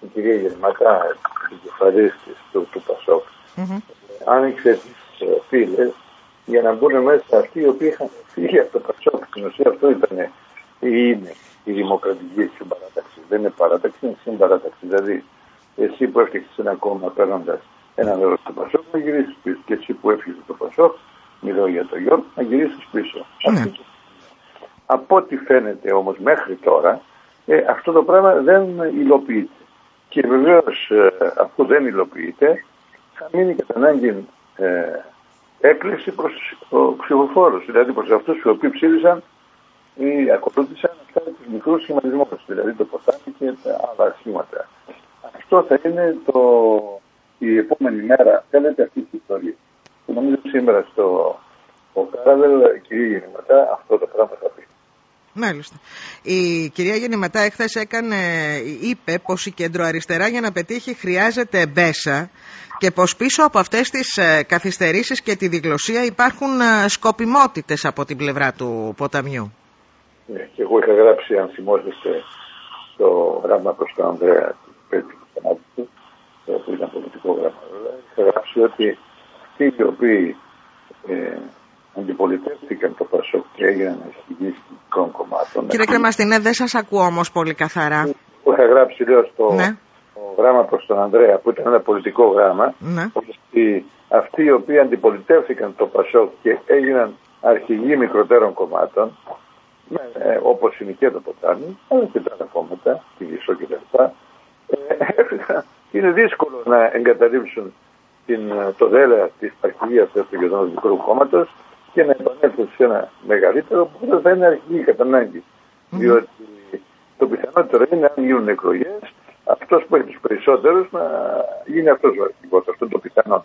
η κυρία Γερμάτα, επικεφαλής της του, του Πασόκ, Μμμ. άνοιξε τις ε, φύλες για να μπουν μέσα αυτοί οι οποίοι είχαν φύγει από το Πασόκ. Στην ουσία αυτό ήταν ή είναι η δημοκρατική συμπαράταξη. Δεν είναι παράταξη, είναι συμπαράταξη. Δηλαδή, εσύ που έφτιαξες ένα κόμμα παίρνοντας ένα μέρος του Πασόκ, να γυρίσεις πίσω. Και εσύ που έφυγε το Πασόκ, μιλάω για το Γιώργο, να γυρίσεις πίσω. Ναι. Αυτό από ό,τι φαίνεται όμως μέχρι τώρα, ε, αυτό το πράγμα δεν υλοποιείται. Και βεβαίως αφού δεν υλοποιείται, θα μείνει κατά ανάγκη ε, έκκληση προς τους ψηφοφόρους, δηλαδή προς αυτούς οι οποίοι ψήφισαν ή ακολούθησαν αυτά τους μικρούς σχηματισμούς, δηλαδή το ποτάμι και τα άλλα σχήματα. Αυτό θα είναι το, η επόμενη μέρα, θέλετε αυτή τη ιστορία. Και νομίζω σήμερα στο ο Κάραβελ, η κυρία Γεννηματά, αυτό το πράγμα θα πει. Μάλιστα. Η κυρία Γεννηματά εχθές έκανε, είπε πως η κεντροαριστερά για να πετύχει χρειάζεται μπέσα και πως πίσω από αυτές τις ε, καθυστερήσεις και τη διγλωσία υπάρχουν ε, σκοπιμότητες από την πλευρά του ποταμιού. Ναι, και εγώ είχα γράψει, αν θυμόσαστε, το γράμμα προς τον Ανδρέα του Πέτρου του ε, που ήταν πολιτικό γράμμα. βέβαια, Είχα γράψει ότι αυτοί οι οποίοι ε, αντιπολιτεύτηκαν το Πασόκ και έγιναν αρχηγοί κοινωνικών κομμάτων. Κύριε Κρεμαστινέ, δεν σας ακούω όμως πολύ καθαρά. Που είχα γράψει, λέω, στο Ναι. το γράμμα προς τον Ανδρέα, που ήταν ένα πολιτικό γράμμα, Ναι. ότι αυτοί οι οποίοι αντιπολιτεύτηκαν το Πασόκ και έγιναν αρχηγοί μικροτέρων κομμάτων, με, ε, όπως είναι και το ποτάμι, αλλά και τα άλλα κόμματα, τη Γησό και τα λοιπά, ε, έφυγαν. είναι δύσκολο να εγκαταλείψουν την, ε, το δέλεα της αρχηγίας του Γεδόνου Μικρού Κόμματος και να επανέλθουν σε ένα μεγαλύτερο που δεν θα είναι αρχηγή κατά ανάγκη. Διότι το πιθανότερο είναι αν γίνουν εκλογές αυτός που έχει τους περισσότερους να γίνει αυτός ο αρχηγός. Αυτό είναι το πιθανό.